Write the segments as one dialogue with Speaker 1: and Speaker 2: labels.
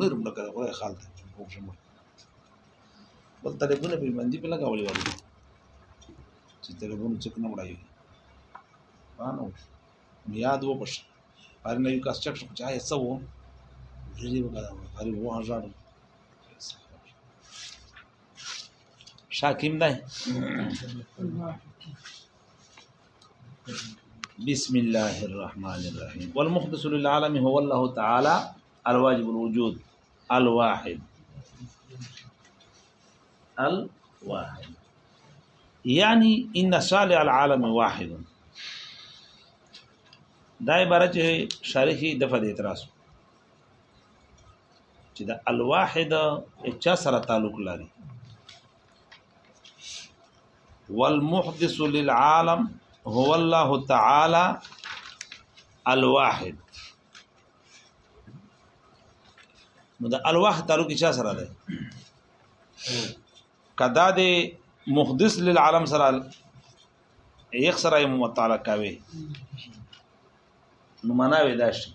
Speaker 1: نرم لکه د
Speaker 2: خدای خال دی چې پوه شم بل تلیفونه به یې باندې په لګولي وای چې تلیفون څوک نه وړایي پانو یاد و پښ هر نه یو کس چک شو چا یې څه و ډېرې وګړه هر یو هزار شاکیم دی بسم الله الرحمن الرحيم والمختص للعالم هو الله تعالى الواجب الوجود الواحد الواحد يعني ان صالح العالم واحد دا عبارت چې شارحي د فد اعتراض چې د الواحد چا سره تعلق لري والمحدث للعالم هو الله تعالی الواحد نو د الواحد تعلق چا سره ده کدا د محدث للعالم سره یخ سره متعلق کاوي نو معنا وی داشت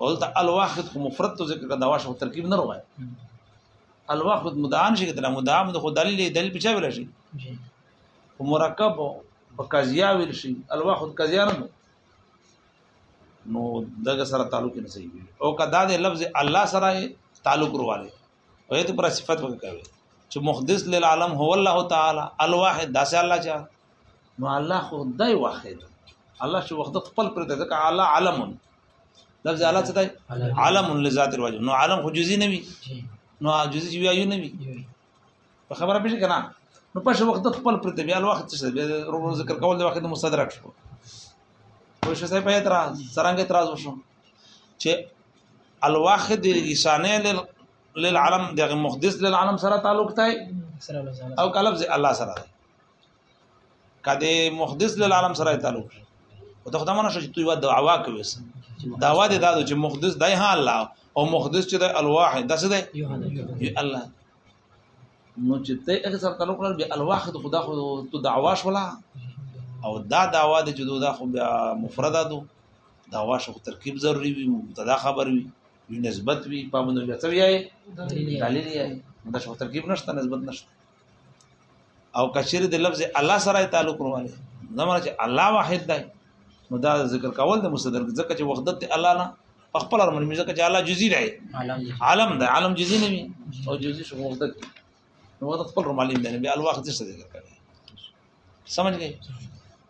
Speaker 2: ولته الواحد خو مفرد ته ذکر کړه دا واشه ترکیب نه روای الواحد مدعان شي کتل مدعا مد خو دلیل دلیل بچا ویل شي او مرکب په قضیا ویل شي الواحد قضیا نه نو دغه سره تعلق نه صحیح او کدا د لفظ الله سره تعلق رواله او ایت پر صفت وکړي چې محدث للعالم هو الله تعالی الواحد داسې الله چا نو الله خدای واحد الله چې وحدت خپل پر دې ځکه اعلی علم لفظ اعلی څه دی علم لذات الوجه نو علم خو جزئی نه وي نو جزئی چې ویایو نه وي په خبره پېښه کنه نو په شو وحدت خپل پر دې بیا الواحد څه ذکر کول د واحد مستدرک شو خو شې په اعتراض څنګه اعتراض وشو چې الواحد لسانه للعالم دغه محدث للعالم سره تعلق دی او کلب زي الله سره دی کده محدث للعالم سره تعلق او ته خدامه نشو چې تو یو دعوا کوي دعوا دې دا چې محدث دی ها الله او محدث چې دی الواحد داس دی الله نو چې ته هغه سره تعلق لري الواحد خدا خو تو دعوا شولا او دا دعوا دې چې دا خو مفرده دو دا واشه خو ترکیب ضروری وي مبتدا خبر وي وی نسبت وي په باندې بیا څه ویای دلیل یې دا شو ترکیب نشته نسبت نشته او کثیر د لفظ الله سره تعلق روانه زموږ چې الله واحد دی نو دا ذکر کول د مصدر ځکه چې وحدت الله نه خپل رمن مې ځکه چې الله جزئی دی عالم دی عالم جزئی نه وي او جزئی شو وحدت نو وخت خپل رومالین دی بیا الوخت څه ذکر کوي سمجھ گئے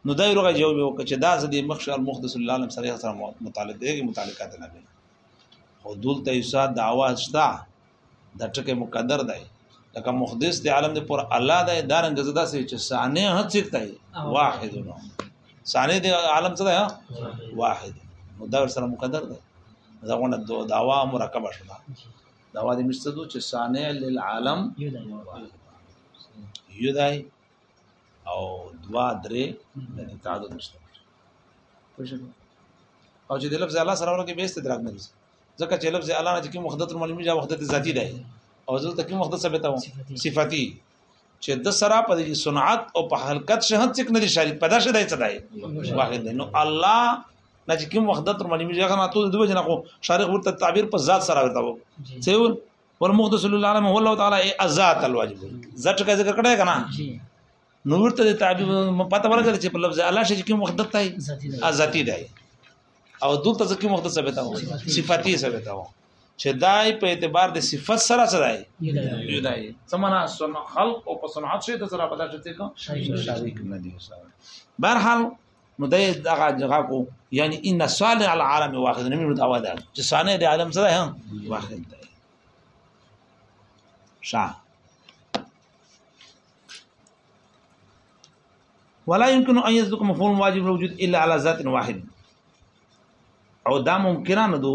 Speaker 2: نو دای روغه جواب یو کچ دا زدي مخشر مخدس الله علم سره سره متعلق دی متعلقات نه دی خو دلته یوسا دعوا شتا د ټکه مقدر دی لکه مخدس دی عالم دی پر الله دی دارنګ زدا سي چې سانه هڅ سکتای واحد نو سانه دی عالم څه دی واحد نو دا سره مقدر دی دا غونه دعوا مرکبه شوه دا وادي مستدو چې صانع للعالم یدای او دوا درې د تعدد مستدو او چې د لفظ الله سره ورکه به استدراک نه لري ځکه چې لفظ الله نه چې کوم وحدت معلومي یا وحدت ذاتی دی او ځل تکیم وخت ثابته و صفاتی چې د سره په دې صنعت او په حلقت شه هڅ کنه دي شریک پیدا شه دای څه دای واحد نو الله نه چې کوم وخت د تر باندې میږي هغه ته دوه جنا خو شارق ورته تعبیر په ذات سره وتا وو سیول والمقدس للعالم هو الله تعالی ازات الواجب ذات کا ذکر کړه کنه نو ورته د تعبیر پته ورګل چې په لفظ الله شي کوم وخت دته
Speaker 1: ذاتی دی
Speaker 2: او دلته ځکه مختص ثابت او صفاتی ثابت او چې دای په اعتبار د صفت سره سره دی
Speaker 1: جدا دی
Speaker 2: سمنا سن خلق او په صنعت شي ته سره پتا شته کوم
Speaker 1: شریک
Speaker 2: نه دی سره برحال نو دای دغه جګه کو یعنی ان صالح العالم واحد نه مې دعوا ده چې صانع د عالم سره هم واحد دی شاه ولا يمكن ان يصدق مفهوم واجب الوجود الا على ذات واحد او دا ممکنه نه دو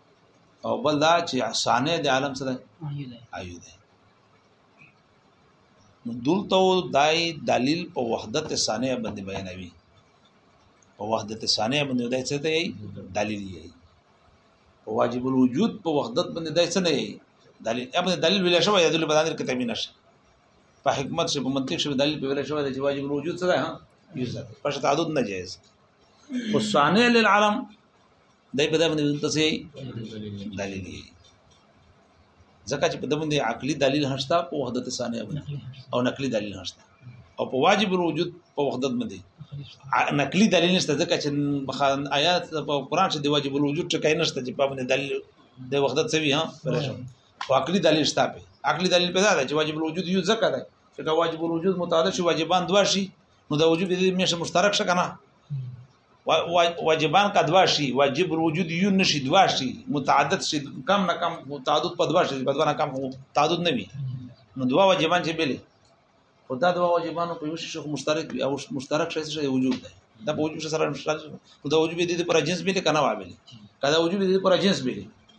Speaker 2: او بل دا چې صانع د عالم سره ایو ده نو دلته دای دلیل په وحدت صانع باندې بیانوي په وحدت صانع باندې دای څه دی دلیل یې په واجب الوجود په وحدت باندې دای څه نه دی دلیل ابن دلیل ویل شوی دلیل په دانر کتابی نشه په حکمت شي په منطق شي دلیل په ویل شوی چې واجب الوجود څه ده ها یوزه په تعدد نه جایز خو صانع للعالم دای په دې باندې دلته سي دلیل یې ځکه چې په دې باندې عقلي دلیل هشتا په وحدت ثانیه باندې او نقلي دلیل هشتا او په واجب الوجود په وحدت باندې نقلي دلیل نشته ځکه چې بخان آیات په قران کې د واجب الوجود ټکی نشته چې په باندې دلیل د وحدت سوي ها پرېښو او عقلي دلیل شته په عقلي دلیل په دا ده چې واجب الوجود یو ځکه ده چې واجب الوجود متعدد شي واجبان دوا شي نو د وجوب دې مشه مشترک شکنه واجبان کا دوا شي واجب وجود یو نشي دوا شي متعدد شي کم نه کم متعدد په دوا شي په دوا نه کم تعدد نه وي نو دوا واجبان چې بلی خو دا دوا واجبانو په یو شي شیخ مشترک وي او مشترک شي شي وجود دی دا په وجود سره مشترک خو دا وجود دې پر جنس بلی کنه وابلی کدا وجود دې پر جنس بلی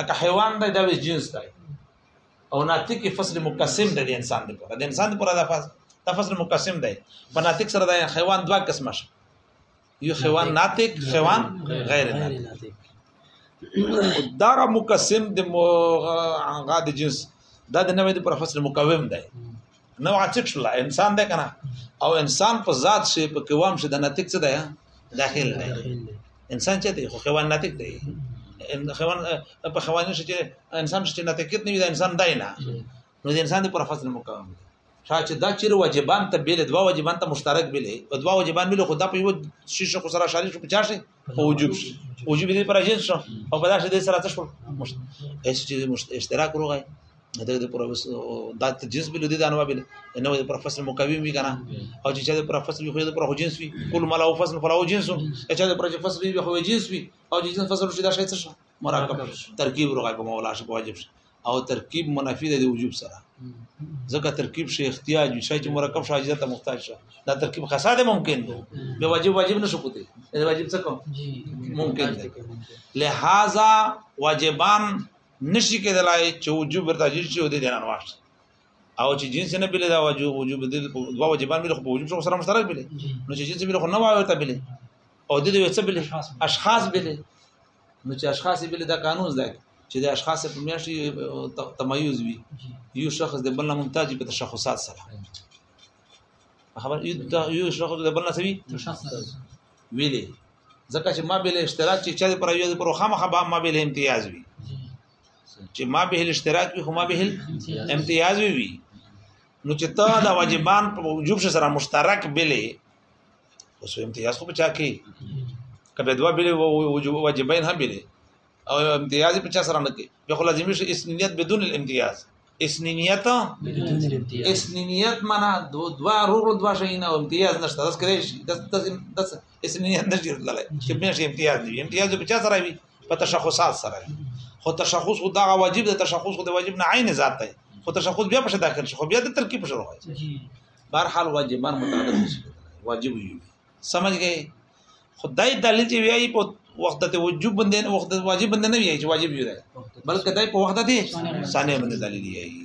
Speaker 2: لکه حیوان دی دا ویس جنس دی او ناطق فصل مقسم دی د انسان دی پر د انسان پر دا فصل دا فصل مقسم دی په ناطق سره د حیوان دوا قسمه شي یو حیوان ناطق حیوان غیر ناطق دا را مقسم د غاد جنس دا د نوې پر فصل مقوم دی نو عتیق شل انسان ده کنه او انسان په ذات شي په قوام شي د ناتیق څه ده داخل ده انسان چې دی خو حیوان ناتیق دی حیوان په حیواني شي چې انسان شي ناتیق نه وي د انسان دای نه نو د انسان پر فصل مقام دی چې دا چیرې واجبان ته بیل دوا واجبان ته مشترک بیل او دوا واجبان بیل خدا په یو شیشه خو سره شاري شو پچا شي په وجوب شي وجوب دې پر اجازه شو او په داسې دې سره تاسو اس چې اشتراک وروغی دا د پروفیسور دا تجزیه بل دي دا نو بل انه د پروفیسور مقاوم وی کنه او چې د پروفیسور خو د پروفیسور جنس وی کل ما له فصل فلا جنس چې د پروفیسور وی خو جنس وی او جنس فصل شي دا شي څه مرکب ترکیب روغای په مولا شي واجب شي او ترکیب منافی دی د وجوب سره ځکه ترکیب شي احتیاج وي شي چې مرکب شي اجازه ته محتاج شه دا ترکیب خاصه ده ممکن دی به واجب واجب نشو کوته دا واجب څه کوم ممکن دی لہذا واجبان نشي کېدلای چې وجوب ورته اجازه شي او دې نه واش او چې جنس نه بلی دا واجب وجوب دې دوا واجبان مې خو وجوب شو سره مشترک
Speaker 1: بلی
Speaker 2: نو چې جنس مې خو نه وایو ته بلی او دې دې څه بلی اشخاص بلی نو چې اشخاص بل د قانون زده چې د اشخاص په میاشت تمایز وي یو شخص د بل نه ممتاز په تشخصات سره خبر یو شخص د بل نه سوي ویلې ځکه چې ما بل اشتراک چې چا پر یو پر خامخ به ما بل امتیاز وي چې ما به اشتراک وي خو ما به امتیاز وي نو چې ته د واجبان په وجوب سره مشترک بلې اوس امتیاز خو بچا کی کبه دوا بلی واجبین هم بلی او امتیاز په چا سره نه کوي به خو لازمي شي اسنیت بدون الامتیاز اسنیت اسنیت معنا دو دوا روغ دوا شي نه امتیاز نشته داس کړی شي داس داس اسنیت نشي تللی چې به شي امتیاز دی امتیاز په چا سره وي په تشخصات سره خو تشخص خو دا واجب دی تشخص خو د واجب نه عین ذات دی خو تشخص بیا په داخل شي خو بیا د ترکیب شروع
Speaker 1: وایي
Speaker 2: بهر حال واجبان متعدد نشي واجب وي سمجھ گئے خدای دلیل چې ویایي په وخت ته وجوب باندې وخت واجب باندې نه ویایي چې واجب وي بلکې دای په وخت ته ثانیه باندې دلیل ویایي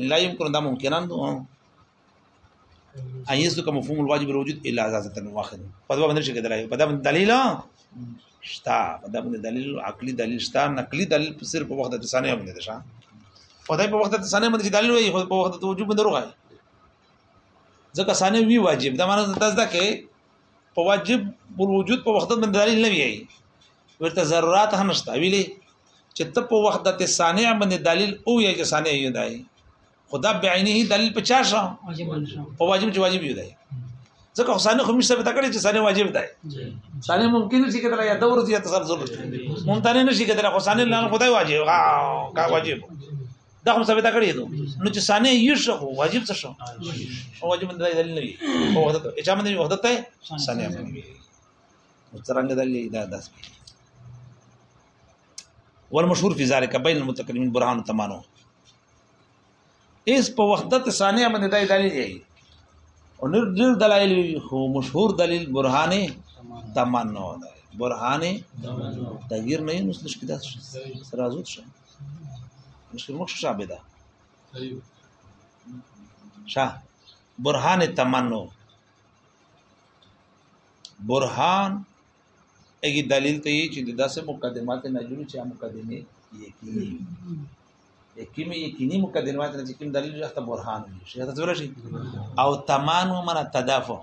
Speaker 2: ان لا يمكن دا ممکنان دو ان يسلك مفهوم الواجب الوجود الا ذاتا واحد په دې باندې شي کېدلای په دا دلیل شتا دا باندې دلیل عقلی دلیل شتا نقلی دلیل په صرف په وخت د ثانیه باندې ده او دا په وخت د ثانیه باندې دلیل وي په وخت د وجوب باندې روغه ځکه ثانیه وی واجب دا معنی تاسو دا کې په واجب بل وجود په وخت باندې دلیل نه وی ورته ضرورت هم نشته ویلې چې ته په وخت د ثانیه باندې دلیل او یا چې ثانیه یو دی خدا بعینه دلیل په چا شو په واجب چې واجب یو دی ځکه حسانه خو مشته پتا کړی چې سانه واجب دی سانه ممکن شي کېدل یا دور دي تصرف ضرورت ممتنع نه شي کېدل خو سانه لاله خدای واجب ها کا واجب دا هم ثابت کړی دو نو چې سانه یو شو واجب څه شو واجب نه دی دلیل نه وي او وخت ته چا باندې وخت ته سانه باندې څنګه دلیل دا داس والمشهور في ذلك بين المتكلمين برهان تمانو اس په وحدت ثانیه باندې دای دلیل دی او نور ډیر دلایل خو مشهور دلیل برهانه تمنا ده برهانه تغییر نه نو څه کیدا سره ازوت شه مشکل مخ شابه ده شاه برهان تمنا برهان اګي دلیل ته چې داسې مقدمات نه جوړي چې مقدمه یې کیږي کوم یقیني مقدمه روایت نه کوم دلیل یې ته برهان وي شي ته څور شي او تمان و مرا تدافع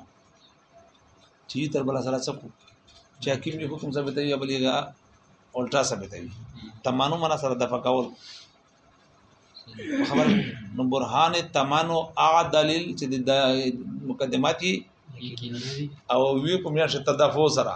Speaker 2: چې تر بل سره څه کو چې کوم یو حکم ثابت وي بلې غا الټا ثابت وي تمان و مرا سره دفع کول خبر نو برهان تمان او اع دلیل چې د مقدماتي او وی په میاشه تدافع سره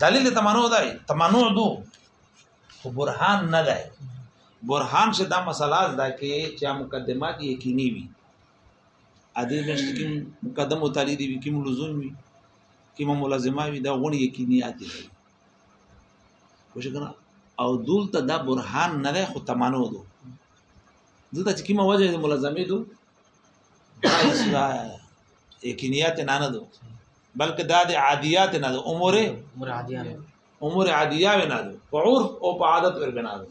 Speaker 2: دلیل تمنع دی تمنع دو خو برهان نه دی برهان چې دا مسله ده کې چې مقدمات یقیني وي ا دې مشت کې مقدمه تعالی دی کې ملزم وي کې ملزمه وي دا غونې یقینیات دي وښ کنه او دولته دا برهان نه دی خو تمنع دو دلته چې کومه وجه د ملزمې دو دا اصلاح یقینیات نه نه دو بلکې دا د عادیات نه دو امور
Speaker 1: امور عادیات
Speaker 2: امور عادیات نه دو په عرف او په عادت ور بنا دو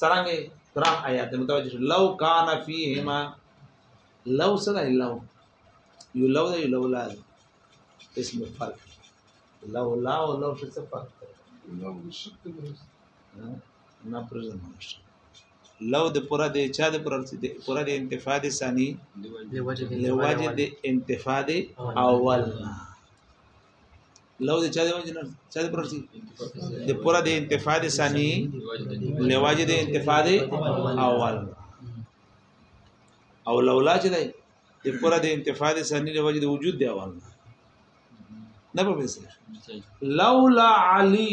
Speaker 2: څنګه قرآن آیات متوجه لو کان فیهما لو سره لو یو لو یو لو لا اسم فرق لو لا او لو څه فرق لو شک نه پرځم لو د پورا د چا د پورا د انتفاع د ثاني
Speaker 1: لوجه
Speaker 2: د انتفاع د اول لو د چا د وجه نه چا د پورا د پورا د انتفاع د ثاني لوجه د انتفاع د اول او لولا چې دی د پورا د انتفاع د ثاني لوجه د وجود د اول نه په مثال لولا علي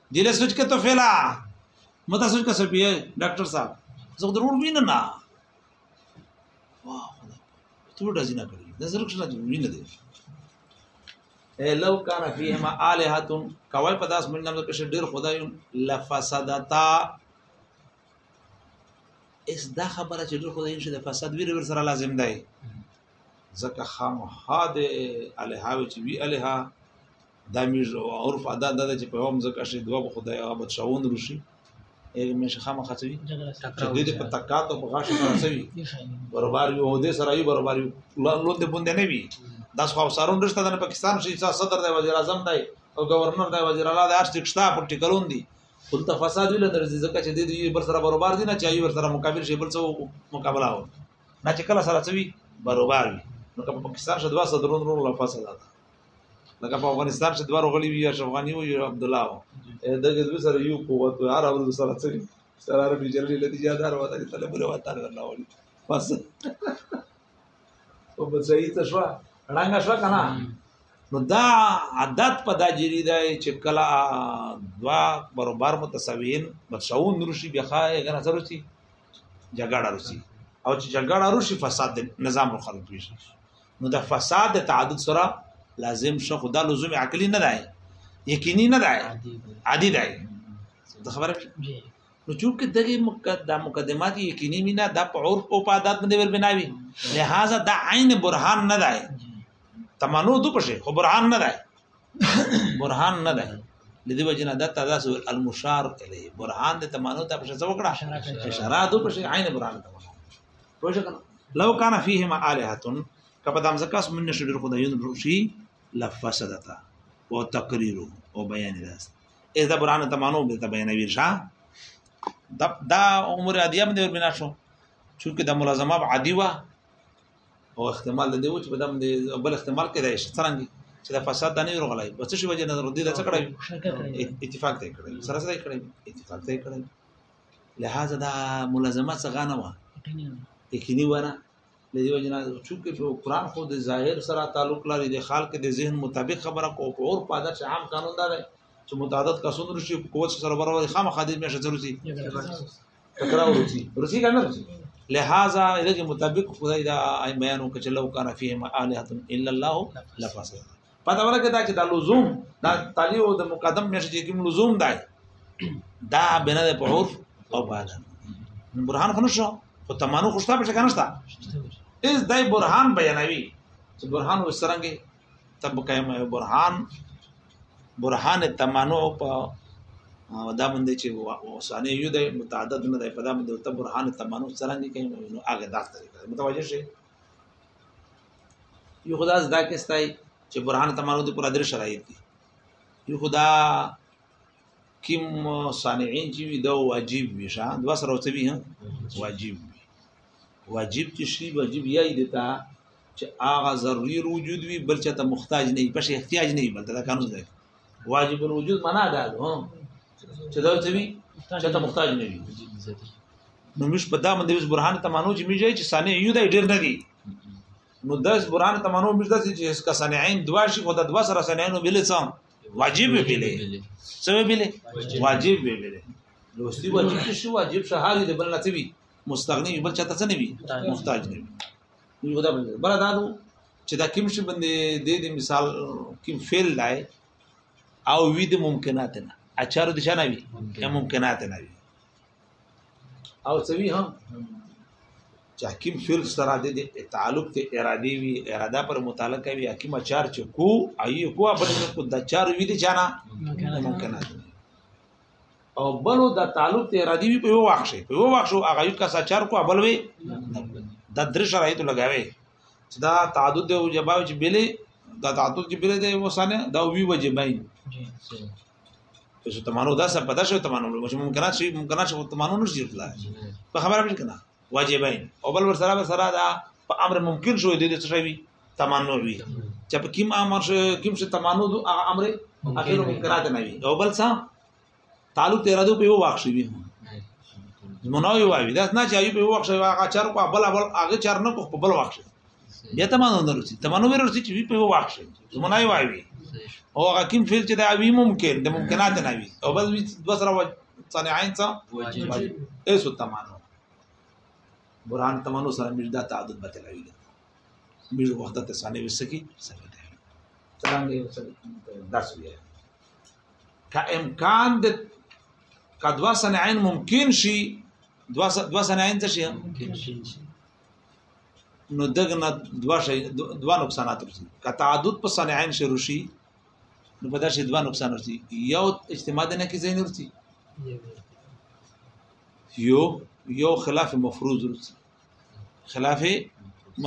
Speaker 2: دله سوچ کې ته فعلا مته سوچ کې سپیه ډاکټر صاحب زه ضرور وینم نه واه خدای ته ډز نه کړی دا زرک شته ضروري نه دی لو کان فیهما الہات کوي په داس من نمبر کې ډیر خدای لفسدتا اس دا خبره چې ډیر خدای نشه د فساد ویر ور سره لازم دی زکه خام ها د الہا چې وی الہا دا میز عرف ادا ده چې په هم ځکه شي دوه خدای هغه بچاون روشي یې مې شخه مخه چوي چې دې په تکات او په غاښ سره سوي برابر یو دې سره یو برابر یو لوند بوند نه وي دا خو سارون رشتہ د پاکستان شي صدر دی وزیر اعظم دی او گورنر دی وزیر اعلی د هر څه شتا په ټیکلون دي خپل ته فساد ویل درځي ځکه چې د دې بر سره برابر دي نه چې یو بر سره مقابل شي بل څه مقابله و نه چې کله سره څوي برابر وي نو په پاکستان شدوا صدرون رو لفظ ده لکه په افغانستان چې دوه غړي وي اشرف غني او یو عبد الله دغه دوی سره یو قوت وي هر اول سره څه سره ربي جللی لدی جادار وته چې طلب له وطن الله ولي بس او په صحیح ته شو رنګ شو کنه نو دا عادت په دا جری دی چې کلا دوا برابر متساوین بچاون روشي بیا خای غنا سره شي جګړه روشي او چې جګړه روشي فساد نظام مخالف شي نو د فساد د تعدد سره لازم شو خدا لزوم عقلی نه دی یقیني نه دی عادي دی د خبره نو چونکه دغه مقدمه مقدمات یقیني مینا د عرف او عادت باندې ور بناوي لہذا دا عین برهان نه دی تمنو دو پشه خو برهان نه دی برهان نه دی لدی وجنه د تداس المشار الیه برهان د تمنو ته پشه څه وکړه اشاره دو پشه عین برهان ته پوه شو لو کان فیهما الہتون کپه د امزکه اس من نشو ډیر خدایونه برو شي لفسدتا او تقریر او بیان راست اې دا برانه تمانو به ته بیانوي شا دا دا عمر ادیب دی وربنا شو چونکه د ملازمه عادی وا او احتمال دی و چې په دم بل احتمال کې دی څنګه چې دا فساد د نه رغلای بس شي وجه نظر دې دا څه کړی اتفاق دی کړی سره سره کړی اتفاق دی کړی لهذا دا ملازمه څنګه نه و یقیني ونه د دې وجنه چې په قران خو د ظاهر سره تعلق لري د خلق د ذهن مطابق خبره کو په اور پادر چې عام قانون دا دی چې متعدد کسونه رشي په قوت سره برابر خام خادم نشه ضروري تکرار ورسي ورسي کنه ورسي لہذا دغه مطابق خدای دا بیان وکړ چې لو کان فیهم الہ الا الله لفسد پته ورکه دا چې دا لزوم دا تالی او د مقدم مشه چې کوم لزوم دی دا بنا د پهور او بالا برهان خو نشو خو تمانو خوشتا په ټکا نشتا اس دای برهان بیانوي چې برهان وسرنګي تب قائم برهان برهان تمانو په دا باندې چې وسانه یو د متعدد نه دی په دا باندې تب برهان تمانو سرنګي کوي نو هغه دا طریقه متوجه شي یو خدا زدا کې ستای چې برهان تمانو د پر درې شرایط دي یو خدا کیم صانعین چې دا واجب وي شا دوا سره وتوي هم واجب وي واجب چې شی واجب یې دیتا چې هغه ضروري وجود وي بل چې ته محتاج نه پښې احتیاج نه بل ته قانون دی واجب الوجود معنا دا ده چې دا څه وي چې ته محتاج نه وي نو موږ په دا باندې اوس برهان ته مانو چې موږ چې سانې یو دی ډیر نه دی نو داس برهان ته مانو موږ داسې چې اس کا سانعين دوا شي خو د دوا سره سانعين ویل څه واجب ویل څه ویل واجب ویل لوستي واجب شي واجب شهادي د بل نه څه وي مستغني بل چاته څه نه وي محتاج نه وي یو دا بل دا چې دا کوم شي باندې د دې مثال کوم فعل دی او وی د ممکنات نه اچار د شنه وی یا ممکنات نه وی او سوي هم چې حکیم فعل سره د تعلق ته ارادي وی اراده پر متعلق وی حکیم اچار چې کو ای کو بل کو د چار وی د جانا ممکنات او بلو د تعلق ته ارادي وی په یو وخت شي په یو وخت شو هغه یو کس اچار کو بل وی د درې شرایط لګاوي چې دا تعدد دی او جبا چې بلې دا تعدد چې بلې دی وسانه دا وی وجبین چې تمانو دا څه پدا شو تمانو چې ممکنات شي ممکنات شو تمانو نشي تلای په خبره مې کنه واجبین او بل ور سره سره دا په امر ممکن شو دي څه شي تمانو وی چې په کوم امر شو کوم څه تمانو امر اخر ممکنات نه وي او بل څه تعلق تیرا دو په واخ شي منوي وایي دا نه چې ایو په واخ شي هغه چر کو بل بل هغه چر نه کو په بل واخ شي بیا ته مانو درسي ته مانو ورسي چې په واخ شي منوي وایي او هغه کوم فعل چې دا وی ممکن د ممکنات نه وي او بس دوسره صانعين څه واجب ایسو تمانو برهان تمانو سره مجدا تعدد بتلوي مجد وحدت ثاني وسکی سره ده څنګه یو څه داس ویه که امکان د کدوا صنعین ممکن شي دوا دوا صنعین څه شي
Speaker 1: ممکن شي
Speaker 2: نو دغه نه دوا شي دوا نقصانات رسي که تعدد په صنعین شروع شي نو په دا شي دوا نقصان رسي یو اجتماع نه کې زین رسي یو یو خلاف مفروض رسي خلاف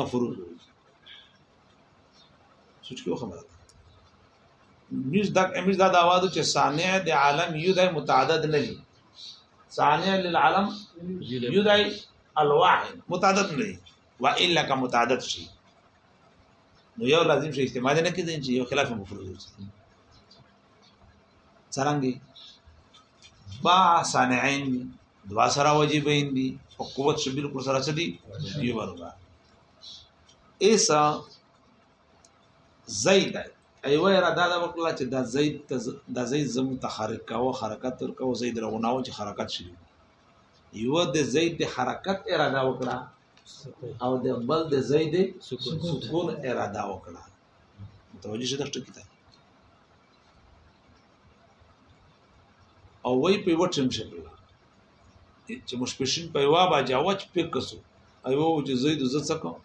Speaker 2: مفروض سوچ کې خبره ده مز دا مز دا داوا ده چې صانع د عالم یو د متعدد نه دي صانع للعالم یو د الواحد متعدد نه دي وا الا کا متعدد شي نو یو لازم شي استعمال نه کیدای چې یو خلاف مفروض وي څنګه با صانعين دوا سره واجبین دي او قوت شبیر کو سره سدي یو برابر ایس زید ایو را دا د وکړه چې دا زید دا زید زم متحرک کاوه حرکت ور کاوه زید رغوناو چې حرکت شي یو د زید د حرکت اراده وکړه او د بل د زید
Speaker 1: سکون
Speaker 2: اراده وکړه توجه شته ټکی ته او وای په وټم شکل چې موږ پښین په یوه باجه وچ پک کسو ایو چې زید ز څه کوم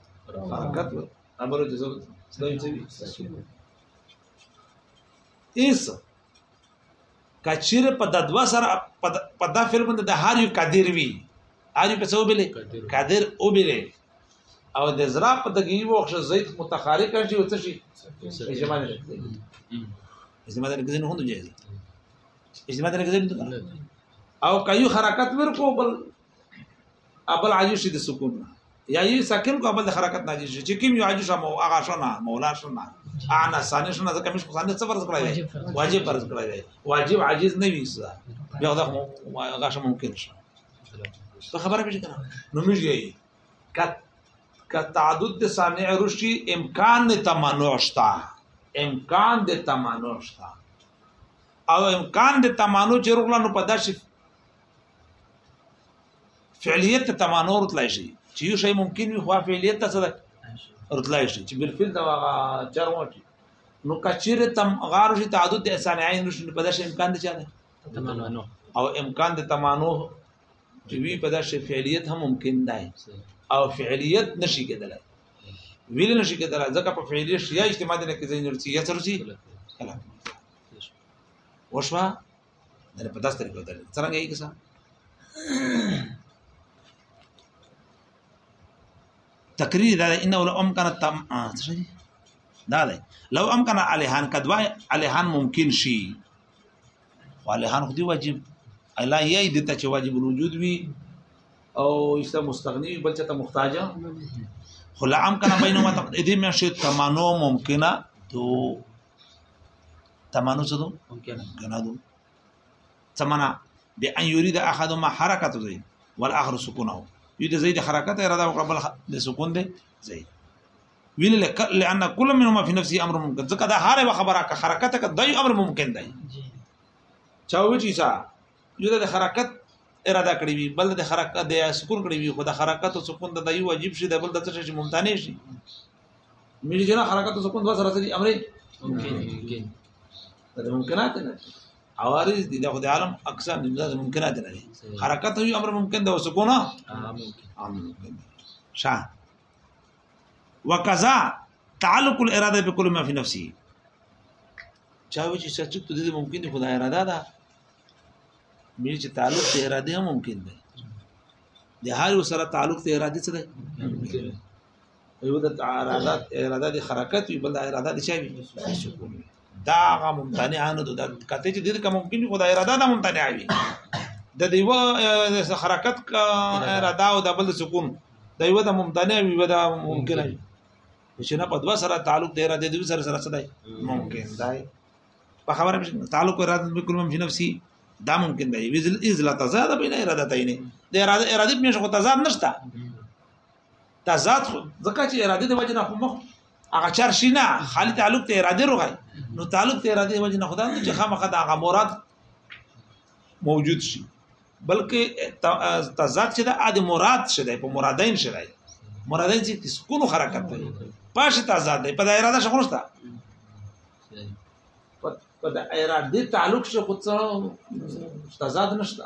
Speaker 2: حرکت و امر چې زو سدای چې ایس کچیر په ددوا سره په دا فعل باندې د هر یو قادر وی هر یو په څو بلې قادر او بلې او د زرا په دغه وخت زید متخارق شي او څه شي جماعت جماعت کې نه هوند جاهز اجتماع ته راګرځي او کایو حرکت ورکو بل ابل عاجز شي د سکون یا یې ساکن کو ابل د حرکت نه عاجز شي چې کوم یو عاجز مو هغه شونه مولا شونه انا سانه شونه ځکه مش خدای څه فرض کړی واجب فرض کړی دی واجب عاجز نه وي سزا بیا دا هغه شمه ممکن شي په خبره به کنه نو موږ یې کت ک تعدد د سانه رشي امکان نه تمنوشتا امکان د تمنوشتا او امکان د تمانو جرغلا نو په داسې فعلیت ته تمانو رتلای شي چې یو شی ممکن وي خو فعلیت ته صدق رتلای شي چې بالفعل دا چرمو شي نو کچیر تم غار شي تعدد د انسان عین نشي په داسې امکان دي
Speaker 1: چې
Speaker 2: او امکان د تمانو چې وی په داسې فعلیت هم ممکن دی او فعلیت نشي کېدلای ویل نشي کېدلای ځکه په فعلیت شي اجتماع نه کې ځین ورسي یا سرسي وشوا دا په داسې طریقو درل څنګه یې کیسه تقریر دا انه لو امکان تم څه دا دی لو امکان الہان کدوا الہان ممکن شي والہان خو دی واجب الا یی د ته چې واجب الوجود وي او ایسته مستغنی بل چې ته محتاج خلا امکان بینهما دې مې شي تمانو ممکنه دو تمنو څه دو ګنا دو تمنا بي ان يريد احد ما حرکت زي والاخر سکونه یو د زید حرکت اراده او قبل د سکون دی زید ویل لك لان كل منهما في نفسه امر ممكن ځکه دا هر خبره که حرکت که دای امر ممکن دی چا وچی چا یو د حرکت اراده کړی وي بل د حرکت د سکون کړی وي خو د حرکت او سکون د یو واجب شي د بل د څه شي ممتنع شي ملي جنا حرکت او سکون دوه سره سره امر
Speaker 1: ممکن
Speaker 2: دا ممکنات نه عوارض دي دا خو د عالم اکثر نیمه ممکنات نه دي حرکت یو امر ممکن ده او سکون
Speaker 1: ممکن
Speaker 2: شاه وکذا تعلق الاراده بكل ما في نفسه چا وی چې سچ ته دې ممکن دی خدای اراده ده مې چې تعلق ته اراده هم ممکن دی د هر یو سره تعلق ته اراده څه ده یو د اراده اراده د حرکت وي بل د اراده د چا وي سکون وي دا هغه ممتنعانو د کته چې د کوم ممکن خدای اراده نه ممتنع وي د دیو حرکت کا اراده او د بل سکون د یو د ممتنع وي و د ممکن وي چې نه په دوا سره تعلق دی را دی دوی سره سره صدای ممکن دی په خبره تعلق اراده بالکل ممکن نفسي دا ممکن دی وزل از لا تزاد بین ارادتین د اراده اراده په شخو تزاد نشته دا ذات خو ځکه چې اراده د وجه نه خو مخ هغه چار شي نه خالي تعلق ته اراده روغی نو تعلق ته اراده وجه نه خدای چې خامخا دا هغه مراد موجود شي بلکې تضاد چې دا د مراد شه دی په مرادین شه دی مرادین چې سکون حرکت دی پاش تضاد دی په دایره دا شخصتا په دایره دې تعلق شه خود سره تضاد نشته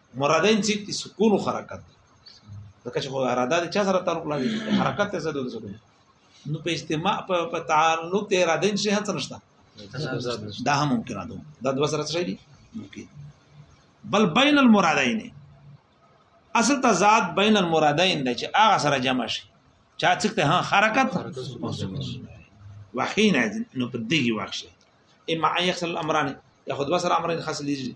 Speaker 2: مرادین چې سکون او حرکت ځکه چې اراده د چا سره تعلق لري حرکت ته زده د سکون نو په استماع په تعلق ته اراده نشي هڅ نشته دا هم ممکن ده دا دوه سره څه دي ممکن بل بین المرادین اصل تضاد بین المرادین دی چې هغه سره جمع شي چا څخه ته حرکت وحين نو په دې واخشه اما ان يحصل الامران ياخذ بس الامرين خاص ليجي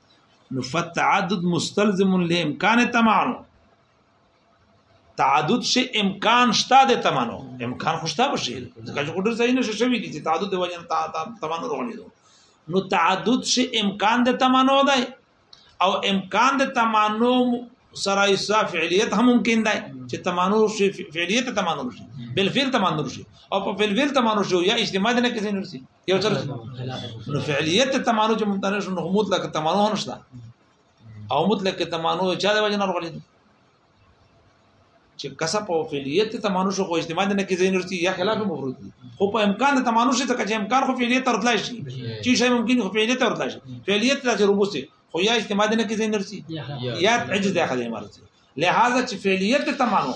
Speaker 2: نو فتعدد مستلزم لامکان تمانو تعدد شي امکان شته د تمانو امکان خوشته بشي ځکه چې ډېر ځای نشه شوی دي چې تعدد د وجه نه تمانو رواني دو نو تعدد شي امکان د تمانو ده او امکان د تمانو سره ایسا فعلیت هم ممکن ده چې تمانو شي فعلیت تمانو شي بل فعل تمانو شي او په بل فعل تمانو شي یا اجتماع نه کېږي یو تر نو فعلیت تمانو چې ممتنع شو نو مطلق تمانو نشته او مطلق تمانو چا د وجه نه ورغلی چې کسب او فعلیت تمانو شو خو اجتماع نه کې زین ورتي یا خلاف مفروض دي خو په امکان د تمانو شي ته چې امکان خو فعلیت تر تلای شي چې شی ممکن خو فعلیت تر تلای شي فعلیت ته روبوسي خو یا اجتماع نه کې زین ورتي
Speaker 1: یا
Speaker 2: عجز داخله مرتي لہذا چې فعلیت تمانو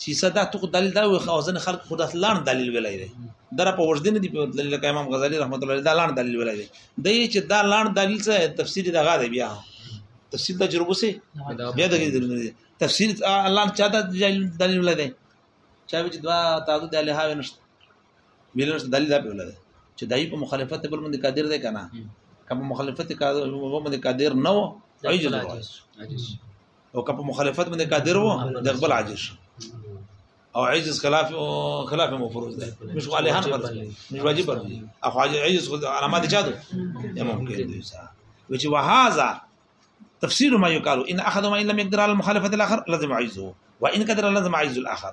Speaker 2: چې صدا تو دلیل دا وي خو ځنه خلک خود اصلان دلیل ویلای دی دره په وجدین دی په دلیل کې امام غزالی رحمت الله دا لان دلیل ویلای دی د چې دا لان دلیل څه تفسیر دغه دی بیا تفسیر د تجربه سي بیا دغه دی تفسیر الله چا دا دلیل ویلای دی چا چې دوا تعدد الها ونشته ویل نشته دلیل دا ویلای دی چې دای په مخالفت بل باندې قادر دی کنه کوم مخالفت قادر باندې قادر نه و عجز او که په مخالفت باندې قادر وو د خپل عاجز او عجز خلاف خلاف مفروض ده مش علي هر فرض مش واجب فرض اخو عجز خود علامات چا ده ممکن دي وجه وهذا تفسير ما يقال ان احد ما ان لم يقدر على المخالفه الاخر لازم عجزه وان قدر لازم عجز الاخر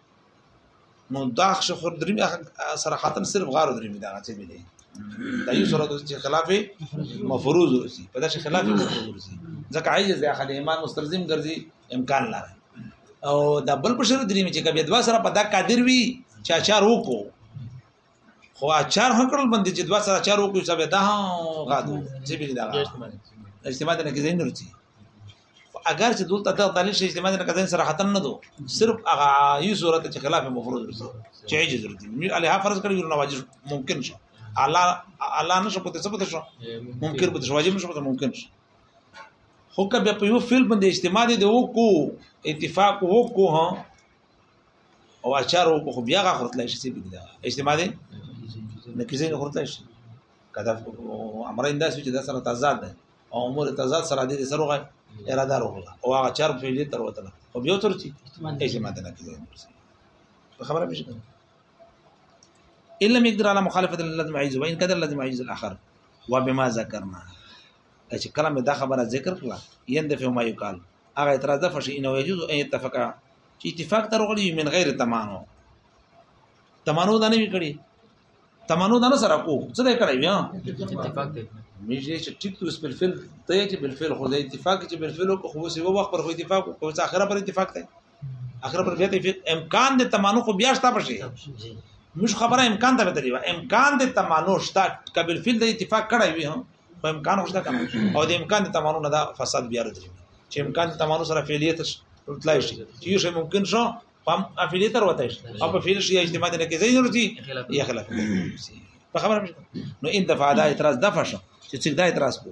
Speaker 2: نو دا څه خور درې سره خاتم صرف غار درې دا څه دی دا یو سره د خلاف مفروض ورسی په داسې خلاف مفروض ورسی ځکه عاجز دی خدای ایمان مستلزم ګرځي امکان لري او دا بل بشر درې چې کبه دوا سره په دا قادر وي چا چار وکړو خو اچار هم کړل باندې چې دوا سره اچار وکړي سبه دا غادو چې به دا اجتماع نه کې زین ورچی اگر چې دلته د دلیل شي اجتماع نه کزین سره حتن نه دو صرف هغه یو صورت چې خلاف مفروض ورسي چې عجز ضرورت دی علیه فرض کړی ورنه واجب ممکن شو الله الله نشو کوته څه پته شو ممکن به شو واجب نشو کوته ممکن شو خو کبه په یو فعل باندې اجتماع دی وکړو اتفاق وکړو او اچار او خو بیا غخرت لای شي څه بده اجتماع دي نه کیږي نه خرت لای شي کدا امرین داسې چې د سره تضاد ده او امور تضاد سره د سره غي اراده وروغله او هغه چار په دې تر وته او بیا تر چې اجتماع ده نه کیږي خبره مشه الا مقدار على مخالفه اللازم عايز وان قدر اللازم عايز الاخر وبما ذكرنا چې کله مې دا خبره ذکر کړه یندفع ما یقال هغه اعتراض ده فشي انه يجوز ان يتفق چې اتفاق تر غړي من غیر تمانو تمانو دا نه وی کړی تمانو دا نه سره کو څه دې کړی بیا
Speaker 1: اتفاق دی
Speaker 2: مې چې ټیک تو سپل فل ته چې بل فل خو دې اتفاق چې بل فل کو خو سی وخت پر خو اتفاق کو څه اخره پر اتفاق دی اخر پر فیت فیت امکان د تمانو خو بیا شته پشي مش خبره امکان ته تللی و امکان د تمانو شته قبل فیل د اتفاق کړی وي هم خو امکان خو شته کنه او د امکان د تمانو نه دا فساد بیا راځي چې امکان د تمانو سره فعلیت تلای شي چې یو شی ممکن شو هم افعلیت تر وته شي او په فعل شي اجتماع نه کې ځای ورتي یا خلاف په خبره نو ان دفعه دا اعتراض دفع شو چې څنګه دا اعتراض کو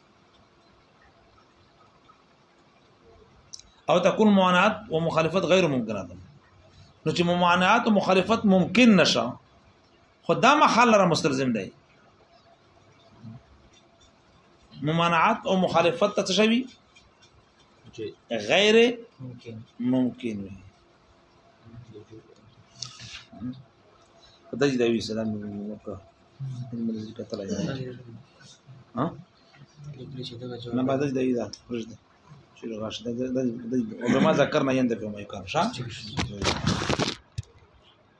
Speaker 2: او تكون معانات ومخالفت غير ممکنه ده نو چې ممانعات او مخالفت ممکن نشه خو دا محل را مستلزم دی ممانعات او مخالفت ته شوی غیر
Speaker 1: ممکن
Speaker 2: ممکن وي دا چې دا وی سلام وکړه نه بعد د ایدا پرځده چې راشه د د د ما ذکر نه یند په مې کار شه